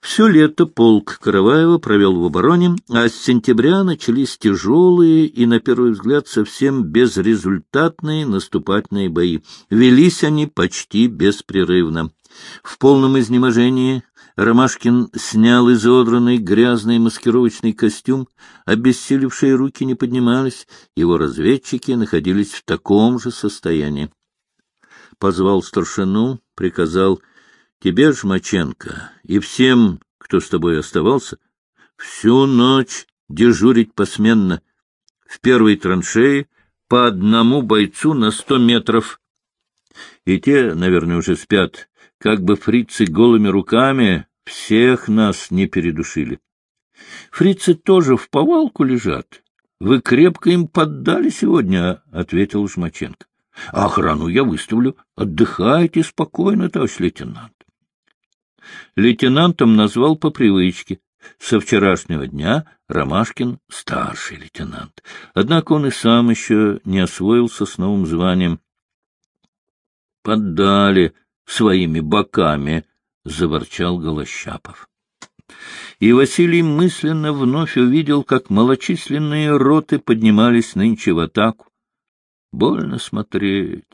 Все лето полк Караваева провел в обороне, а с сентября начались тяжелые и, на первый взгляд, совсем безрезультатные наступательные бои. Велись они почти беспрерывно. В полном изнеможении Ромашкин снял изодранный грязный маскировочный костюм, обессилевшие руки не поднимались, его разведчики находились в таком же состоянии. Позвал старшину, приказал Тебе, Жмаченко, и всем, кто с тобой оставался, всю ночь дежурить посменно. В первой траншее по одному бойцу на сто метров. И те, наверное, уже спят, как бы фрицы голыми руками всех нас не передушили. Фрицы тоже в повалку лежат. Вы крепко им поддали сегодня, — ответил Жмаченко. — Охрану я выставлю. Отдыхайте спокойно, товарищ лейтенант лейтенантом назвал по привычке. Со вчерашнего дня Ромашкин — старший лейтенант. Однако он и сам еще не освоился с новым званием. — Поддали своими боками, — заворчал Голощапов. И Василий мысленно вновь увидел, как малочисленные роты поднимались нынче в атаку. Больно смотреть.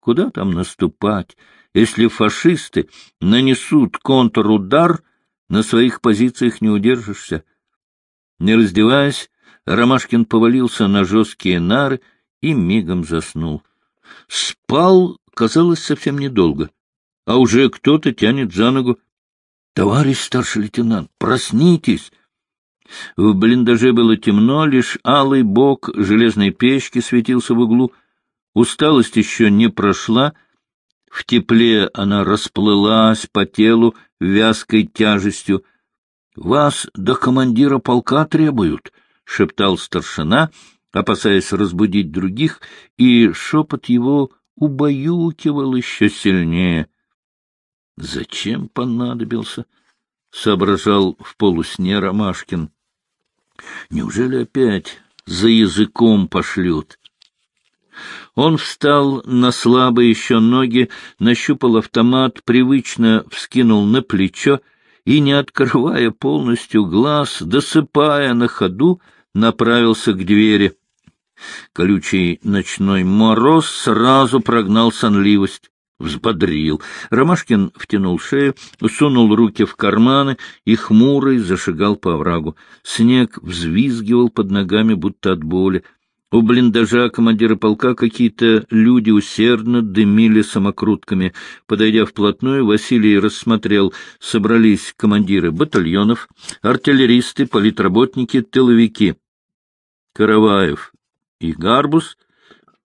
Куда там наступать? Если фашисты нанесут контрудар, на своих позициях не удержишься. Не раздеваясь, Ромашкин повалился на жесткие нары и мигом заснул. Спал, казалось, совсем недолго, а уже кто-то тянет за ногу. — Товарищ старший лейтенант, проснитесь! В блиндаже было темно, лишь алый бок железной печки светился в углу. Усталость еще не прошла — в тепле она расплылась по телу вязкой тяжестью. — Вас до командира полка требуют, — шептал старшина, опасаясь разбудить других, и шепот его убаюкивал еще сильнее. — Зачем понадобился? — соображал в полусне Ромашкин. — Неужели опять за языком пошлют? Он встал на слабые еще ноги, нащупал автомат, привычно вскинул на плечо и, не открывая полностью глаз, досыпая на ходу, направился к двери. Колючий ночной мороз сразу прогнал сонливость. Взбодрил. Ромашкин втянул шею, сунул руки в карманы и хмурый зашагал по оврагу. Снег взвизгивал под ногами, будто от боли. У блиндажа командира полка какие-то люди усердно дымили самокрутками. Подойдя вплотную, Василий рассмотрел, собрались командиры батальонов, артиллеристы, политработники, тыловики. Караваев и Гарбус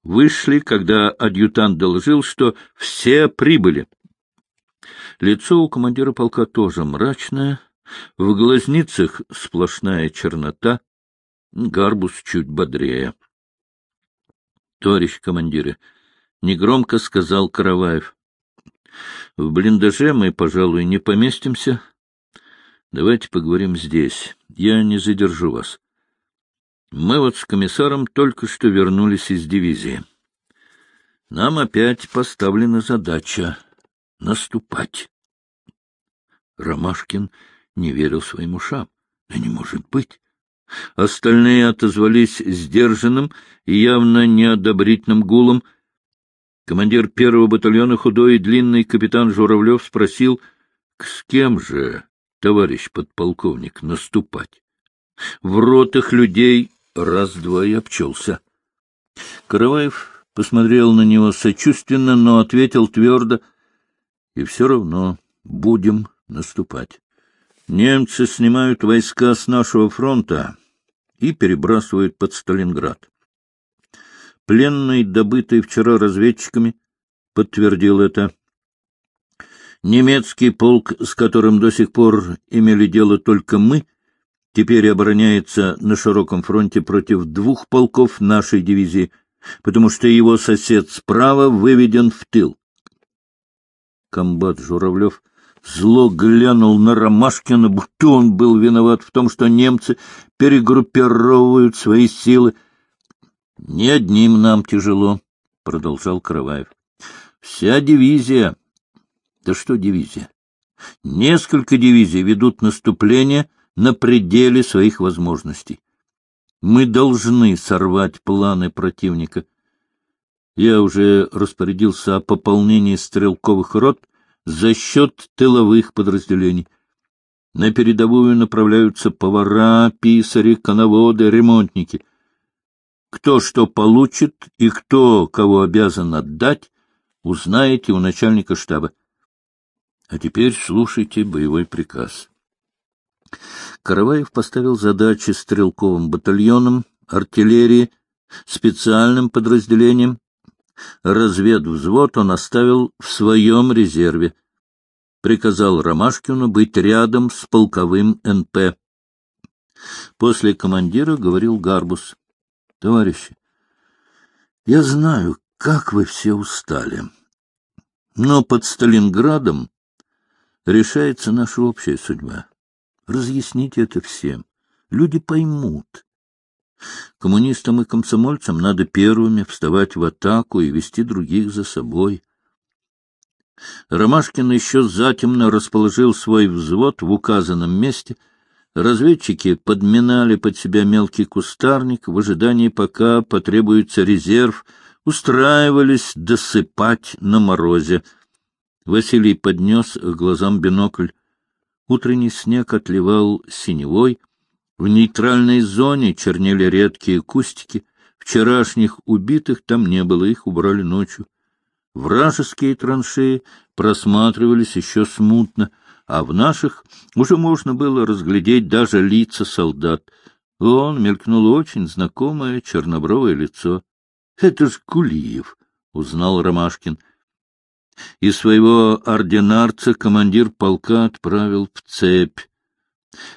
вышли, когда адъютант доложил, что все прибыли. Лицо у командира полка тоже мрачное, в глазницах сплошная чернота, Гарбус чуть бодрее. — Товарищ командиры, — негромко сказал Караваев. — В блиндаже мы, пожалуй, не поместимся. Давайте поговорим здесь. Я не задержу вас. Мы вот с комиссаром только что вернулись из дивизии. Нам опять поставлена задача наступать. Ромашкин не верил своим ушам. Да не может быть. Остальные отозвались сдержанным и явно неодобрительным гулом. Командир первого батальона, худой и длинный капитан Журавлев, спросил, с кем же, товарищ подполковник, наступать? В ротах людей раз-два и обчелся. Караваев посмотрел на него сочувственно, но ответил твердо, и все равно будем наступать. Немцы снимают войска с нашего фронта, и перебрасывают под Сталинград. Пленный, добытый вчера разведчиками, подтвердил это. Немецкий полк, с которым до сих пор имели дело только мы, теперь обороняется на широком фронте против двух полков нашей дивизии, потому что его сосед справа выведен в тыл. Комбат Журавлев зло глянул на Ромашкина, будто он был виноват в том, что немцы перегруппировывают свои силы. — Не одним нам тяжело, — продолжал Караваев. — Вся дивизия... Да что дивизия? Несколько дивизий ведут наступление на пределе своих возможностей. Мы должны сорвать планы противника. Я уже распорядился о пополнении стрелковых рот за счет тыловых подразделений. На передовую направляются повара, писари, коноводы, ремонтники. Кто что получит и кто кого обязан отдать, узнаете у начальника штаба. А теперь слушайте боевой приказ. Караваев поставил задачи стрелковым батальонам, артиллерии, специальным подразделениям. Разведвзвод он оставил в своем резерве. Приказал Ромашкину быть рядом с полковым НП. После командира говорил Гарбус. — Товарищи, я знаю, как вы все устали. Но под Сталинградом решается наша общая судьба. Разъясните это всем. Люди поймут. Коммунистам и комсомольцам надо первыми вставать в атаку и вести других за собой. Ромашкин еще затемно расположил свой взвод в указанном месте. Разведчики подминали под себя мелкий кустарник в ожидании, пока потребуется резерв, устраивались досыпать на морозе. Василий поднес к глазам бинокль. Утренний снег отливал синевой, в нейтральной зоне чернели редкие кустики, вчерашних убитых там не было, их убрали ночью. Вражеские траншеи просматривались еще смутно, а в наших уже можно было разглядеть даже лица солдат. Вон мелькнуло очень знакомое чернобровое лицо. — Это ж Кулиев, — узнал Ромашкин. — и своего ординарца командир полка отправил в цепь.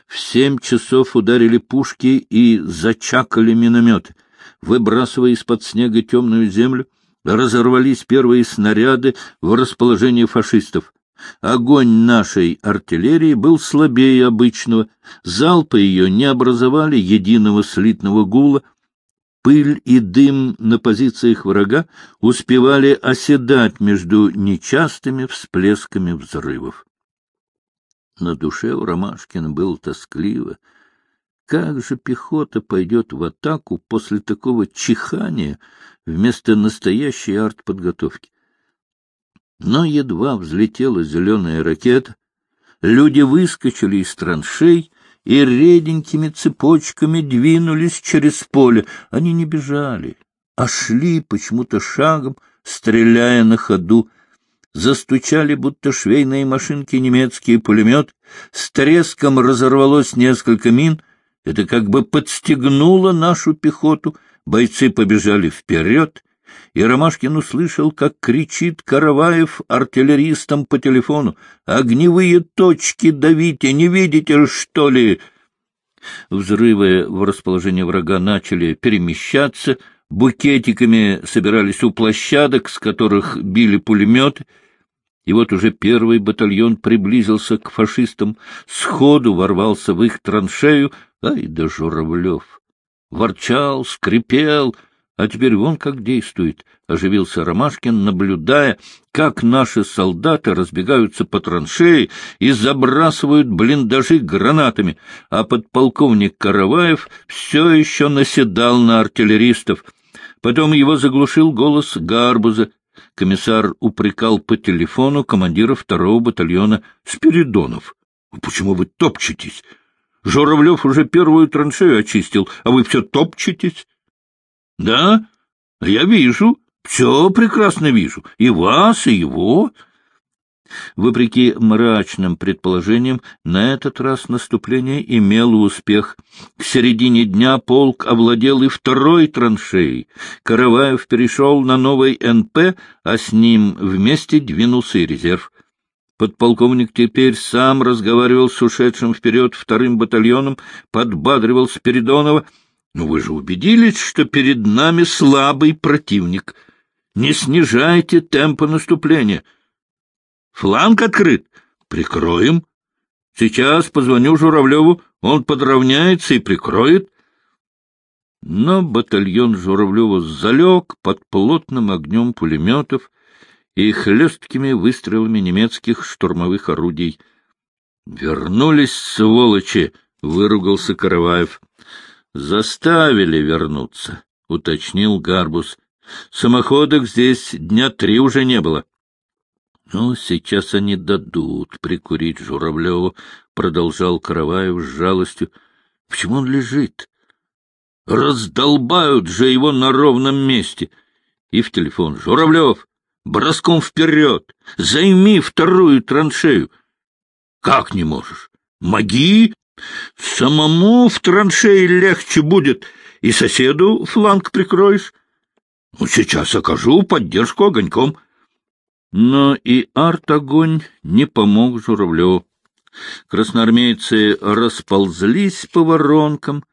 В семь часов ударили пушки и зачакали минометы. Выбрасывая из-под снега темную землю, разорвались первые снаряды в расположении фашистов. Огонь нашей артиллерии был слабее обычного, залпы ее не образовали единого слитного гула — Пыль и дым на позициях врага успевали оседать между нечастыми всплесками взрывов. На душе у Ромашкина было тоскливо. Как же пехота пойдет в атаку после такого чихания вместо настоящей артподготовки? Но едва взлетела зеленая ракета, люди выскочили из траншей и реденькими цепочками двинулись через поле. Они не бежали, а шли почему-то шагом, стреляя на ходу. Застучали, будто швейные машинки, немецкий пулемет. С треском разорвалось несколько мин. Это как бы подстегнуло нашу пехоту. Бойцы побежали вперед — и Ромашкин услышал, как кричит Караваев артиллеристам по телефону. «Огневые точки давите, не видите, что ли?» Взрывы в расположении врага начали перемещаться, букетиками собирались у площадок, с которых били пулеметы. И вот уже первый батальон приблизился к фашистам, сходу ворвался в их траншею, ай да Журавлев! Ворчал, скрипел — а теперь вон как действует, — оживился Ромашкин, наблюдая, как наши солдаты разбегаются по траншеи и забрасывают блиндажи гранатами, а подполковник Караваев все еще наседал на артиллеристов. Потом его заглушил голос Гарбуза. Комиссар упрекал по телефону командира второго батальона Спиридонов. — Почему вы топчетесь? Журавлев уже первую траншею очистил, а вы все топчетесь. — Да, я вижу, все прекрасно вижу, и вас, и его. Вопреки мрачным предположениям, на этот раз наступление имело успех. К середине дня полк овладел и второй траншеей. Караваев перешел на новый НП, а с ним вместе двинулся и резерв. Подполковник теперь сам разговаривал с ушедшим вперед вторым батальоном, подбадривал Спиридонова — но вы же убедились, что перед нами слабый противник. Не снижайте темпа наступления. Фланг открыт. Прикроем. Сейчас позвоню Журавлеву, он подровняется и прикроет. Но батальон Журавлева залег под плотным огнем пулеметов и хлесткими выстрелами немецких штурмовых орудий —— Вернулись, сволочи! — выругался Караваев. — Заставили вернуться, — уточнил Гарбус. — Самоходок здесь дня три уже не было. — Ну, сейчас они дадут прикурить Журавлеву, — продолжал Караваев с жалостью. — Почему он лежит? Раздолбают же его на ровном месте. И в телефон. — Журавлев, броском вперед! Займи вторую траншею! — Как не можешь? Моги! Самому в траншеи легче будет, и соседу фланг прикроешь. Ну, сейчас окажу поддержку огоньком. Но и арт-огонь не помог Журавлеву. Красноармейцы расползлись по воронкам,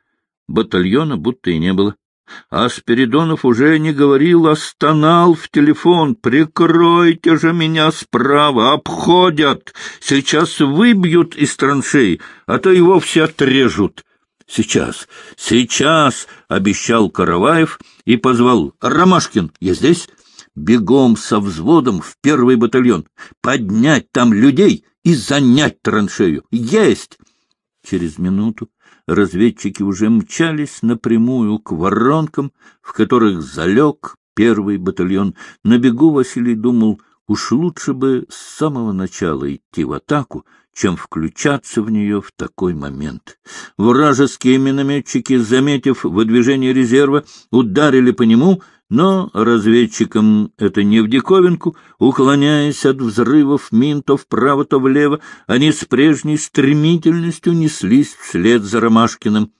батальона будто и не было. А Спиридонов уже не говорил, а стонал в телефон. «Прикройте же меня справа! Обходят! Сейчас выбьют из траншей, а то и вовсе отрежут!» «Сейчас, сейчас!» — обещал Караваев и позвал. «Ромашкин, я здесь?» «Бегом со взводом в первый батальон! Поднять там людей и занять траншею! Есть!» Через минуту разведчики уже мчались напрямую к воронкам, в которых залег первый батальон. На бегу Василий думал, уж лучше бы с самого начала идти в атаку, чем включаться в нее в такой момент. Вражеские минометчики, заметив выдвижение резерва, ударили по нему, но разведчикам это не в диковинку, уклоняясь от взрывов мин то вправо, то влево, они с прежней стремительностью неслись вслед за Ромашкиным.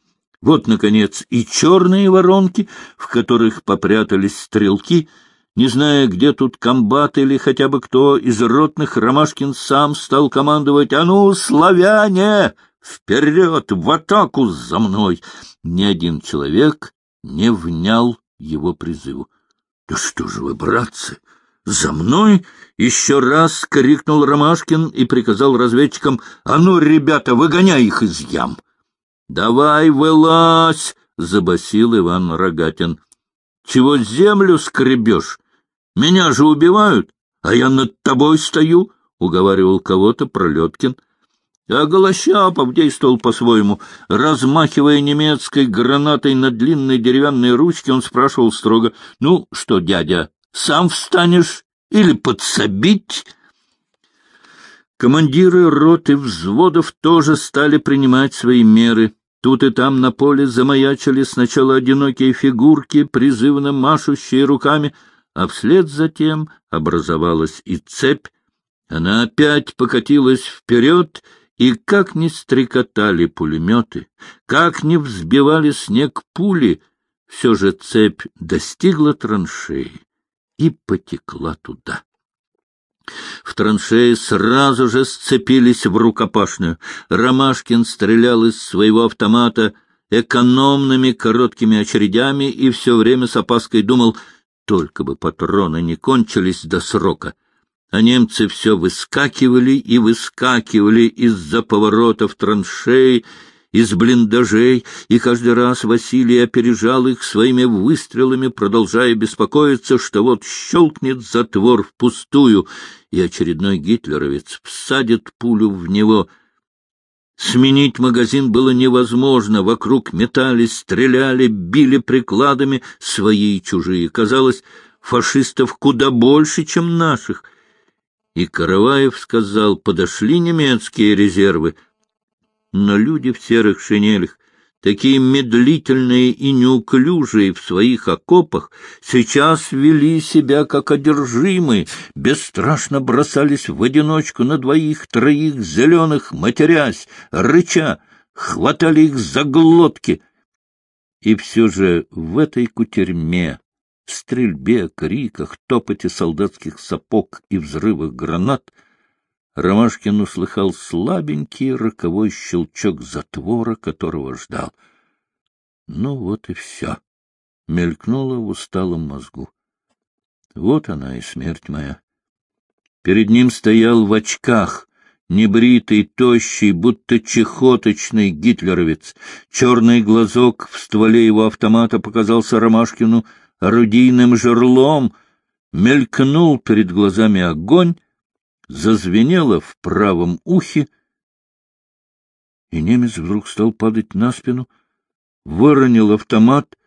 Вот, наконец, и черные воронки, в которых попрятались стрелки, не зная, где тут комбат или хотя бы кто из ротных, Ромашкин сам стал командовать «А ну, славяне! Вперед! В атаку за мной!» Ни один человек не внял его призыву. — Да что же вы, братцы, за мной? — еще раз крикнул Ромашкин и приказал разведчикам, — А ну, ребята, выгоняй их из ям! — Давай, вылазь! — забасил Иван Рогатин. — Чего землю скребешь? Меня же убивают, а я над тобой стою, — уговаривал кого-то Пролеткин. — а Голощапов действовал по-своему. Размахивая немецкой гранатой на длинной деревянной ручке, он спрашивал строго, — Ну что, дядя, сам встанешь или подсобить? Командиры рот и взводов тоже стали принимать свои меры. Тут и там на поле замаячили сначала одинокие фигурки, призывно машущие руками, а вслед затем образовалась и цепь. Она опять покатилась вперед — и как ни стрекотали пулеметы, как ни взбивали снег пули, все же цепь достигла траншеи и потекла туда. В траншеи сразу же сцепились в рукопашную. Ромашкин стрелял из своего автомата экономными короткими очередями и все время с опаской думал, только бы патроны не кончились до срока а немцы все выскакивали и выскакивали из-за поворотов траншей, из блиндажей, и каждый раз Василий опережал их своими выстрелами, продолжая беспокоиться, что вот щелкнет затвор впустую, и очередной гитлеровец всадит пулю в него. Сменить магазин было невозможно, вокруг метались, стреляли, били прикладами. Свои и чужие. Казалось, фашистов куда больше, чем наших — и Караваев сказал, подошли немецкие резервы, но люди в серых шинелях, такие медлительные и неуклюжие в своих окопах, сейчас вели себя как одержимые, бесстрашно бросались в одиночку на двоих-троих зеленых, матерясь, рыча, хватали их за глотки. И все же в этой кутерьме стрельбе, криках, топоте солдатских сапог и взрывах гранат Ромашкин услыхал слабенький роковой щелчок затвора, которого ждал. Ну вот и все. Мелькнуло в усталом мозгу. Вот она и смерть моя. Перед ним стоял в очках, небритый, тощий, будто чехоточный гитлеровец. Черный глазок в стволе его автомата показался Ромашкину орудийным жерлом, мелькнул перед глазами огонь, зазвенело в правом ухе, И немец вдруг стал падать на спину, выронил автомат.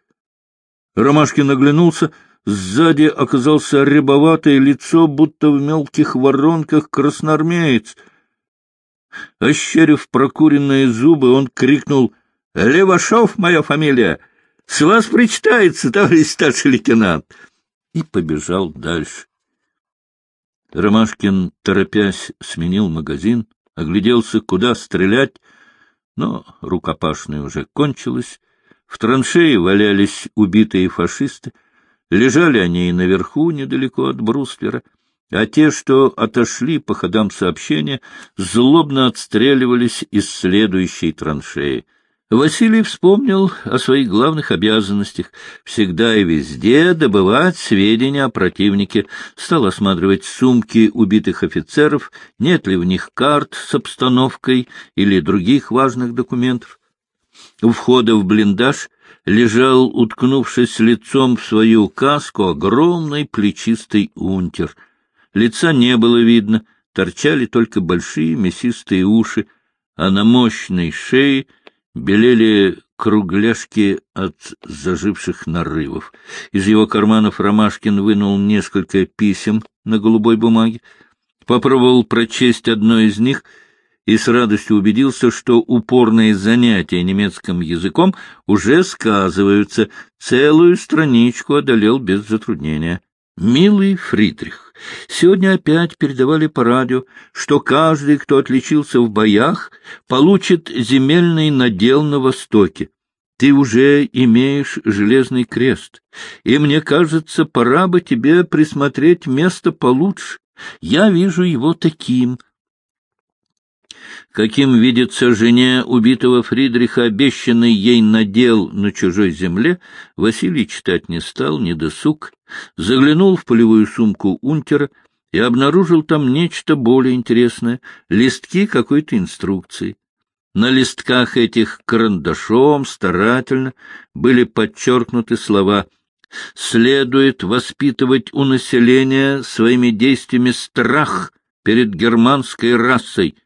Ромашкин оглянулся, сзади оказался рябоватое лицо, будто в мелких воронках красноармеец. Ощерив прокуренные зубы, он крикнул «Левашов моя фамилия! С вас причитается, товарищ старший лейтенант!» и побежал дальше. Ромашкин, торопясь, сменил магазин, огляделся, куда стрелять, но рукопашная уже кончилась. В траншеи валялись убитые фашисты, лежали они и наверху, недалеко от бруствера, а те, что отошли по ходам сообщения, злобно отстреливались из следующей траншеи. Василий вспомнил о своих главных обязанностях — всегда и везде добывать сведения о противнике, стал осматривать сумки убитых офицеров, нет ли в них карт с обстановкой или других важных документов. У входа в блиндаж лежал, уткнувшись лицом в свою каску, огромный плечистый унтер. Лица не было видно, торчали только большие мясистые уши, а на мощной шее — белели кругляшки от заживших нарывов. Из его карманов Ромашкин вынул несколько писем на голубой бумаге, попробовал прочесть одно из них и с радостью убедился, что упорные занятия немецким языком уже сказываются, целую страничку одолел без затруднения. «Милый Фридрих, сегодня опять передавали по радио, что каждый, кто отличился в боях, получит земельный надел на Востоке. Ты уже имеешь железный крест, и мне кажется, пора бы тебе присмотреть место получше. Я вижу его таким, каким видится жене убитого Фридриха обещанный ей надел на чужой земле, Василий читать не стал, не досуг, заглянул в полевую сумку унтера и обнаружил там нечто более интересное — листки какой-то инструкции. На листках этих карандашом старательно были подчеркнуты слова «Следует воспитывать у населения своими действиями страх перед германской расой»,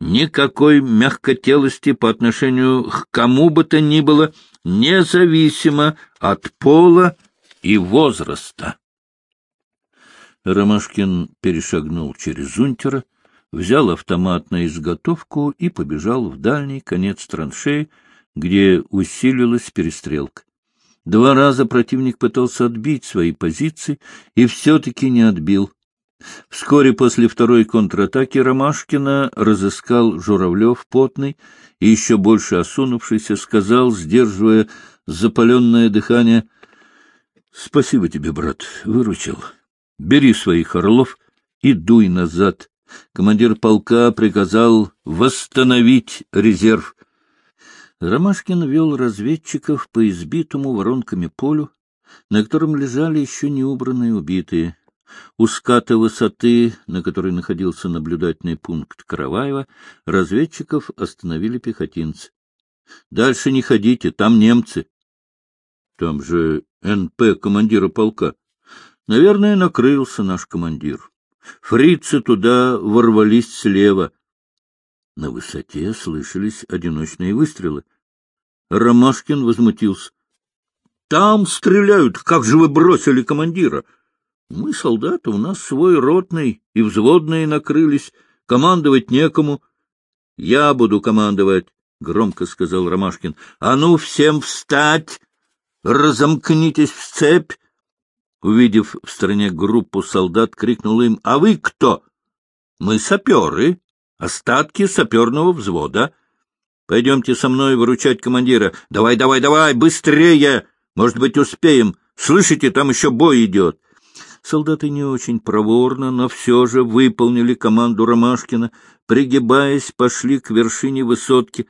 Никакой мягкотелости по отношению к кому бы то ни было, независимо от пола и возраста. Ромашкин перешагнул через унтера, взял автомат на изготовку и побежал в дальний конец траншеи, где усилилась перестрелка. Два раза противник пытался отбить свои позиции и все-таки не отбил. Вскоре после второй контратаки Ромашкина разыскал Журавлев потный и еще больше осунувшийся, сказал, сдерживая запаленное дыхание, — Спасибо тебе, брат, выручил. Бери своих орлов и дуй назад. Командир полка приказал восстановить резерв. Ромашкин вел разведчиков по избитому воронками полю, на котором лежали еще не убранные убитые. У ската высоты, на которой находился наблюдательный пункт Караваева, разведчиков остановили пехотинцы. — Дальше не ходите, там немцы. — Там же НП командира полка. Наверное, накрылся наш командир. Фрицы туда ворвались слева. На высоте слышались одиночные выстрелы. Ромашкин возмутился. — Там стреляют! Как же вы бросили командира? — мы солдаты, у нас свой ротный, и взводные накрылись, командовать некому. — Я буду командовать, — громко сказал Ромашкин. — А ну, всем встать! Разомкнитесь в цепь! Увидев в стороне группу солдат, крикнул им. — А вы кто? — Мы саперы, остатки саперного взвода. Пойдемте со мной выручать командира. Давай, давай, давай, быстрее! Может быть, успеем. Слышите, там еще бой идет. — Солдаты не очень проворно, но все же выполнили команду Ромашкина, пригибаясь, пошли к вершине высотки.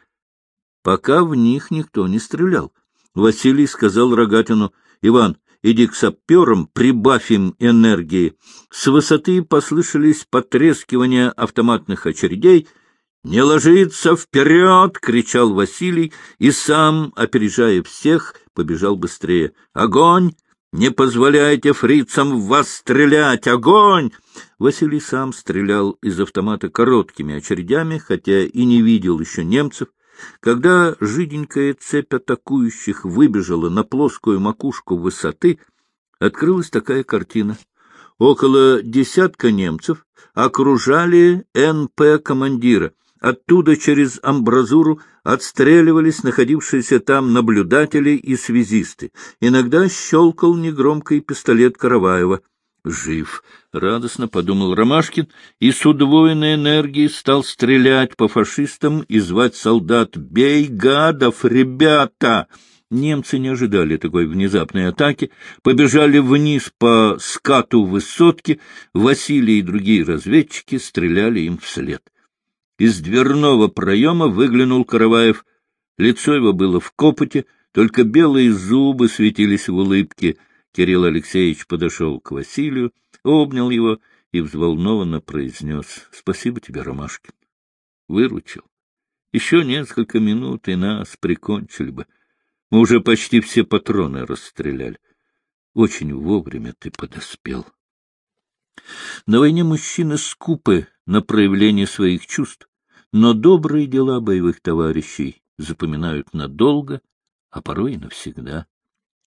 Пока в них никто не стрелял. Василий сказал Рогатину, — Иван, иди к саперам, прибавь им энергии. С высоты послышались потрескивания автоматных очередей. «Не ложиться вперед!» — кричал Василий, и сам, опережая всех, побежал быстрее. «Огонь!» Не позволяйте фрицам в вас стрелять! Огонь!» Василий сам стрелял из автомата короткими очередями, хотя и не видел еще немцев. Когда жиденькая цепь атакующих выбежала на плоскую макушку высоты, открылась такая картина. Около десятка немцев окружали НП командира. Оттуда через амбразуру отстреливались находившиеся там наблюдатели и связисты. Иногда щелкал негромкий пистолет Караваева. «Жив!» — радостно подумал Ромашкин и с удвоенной энергией стал стрелять по фашистам и звать солдат «Бей гадов, ребята!» Немцы не ожидали такой внезапной атаки, побежали вниз по скату высотки, Василий и другие разведчики стреляли им вслед. Из дверного проема выглянул Караваев. Лицо его было в копоте, только белые зубы светились в улыбке. Кирилл Алексеевич подошел к Василию, обнял его и взволнованно произнес «Спасибо тебе, Ромашкин. Выручил. Еще несколько минут, и нас прикончили бы. Мы уже почти все патроны расстреляли. Очень вовремя ты подоспел». На войне мужчины скупы на проявление своих чувств но добрые дела боевых товарищей запоминают надолго, а порой и навсегда.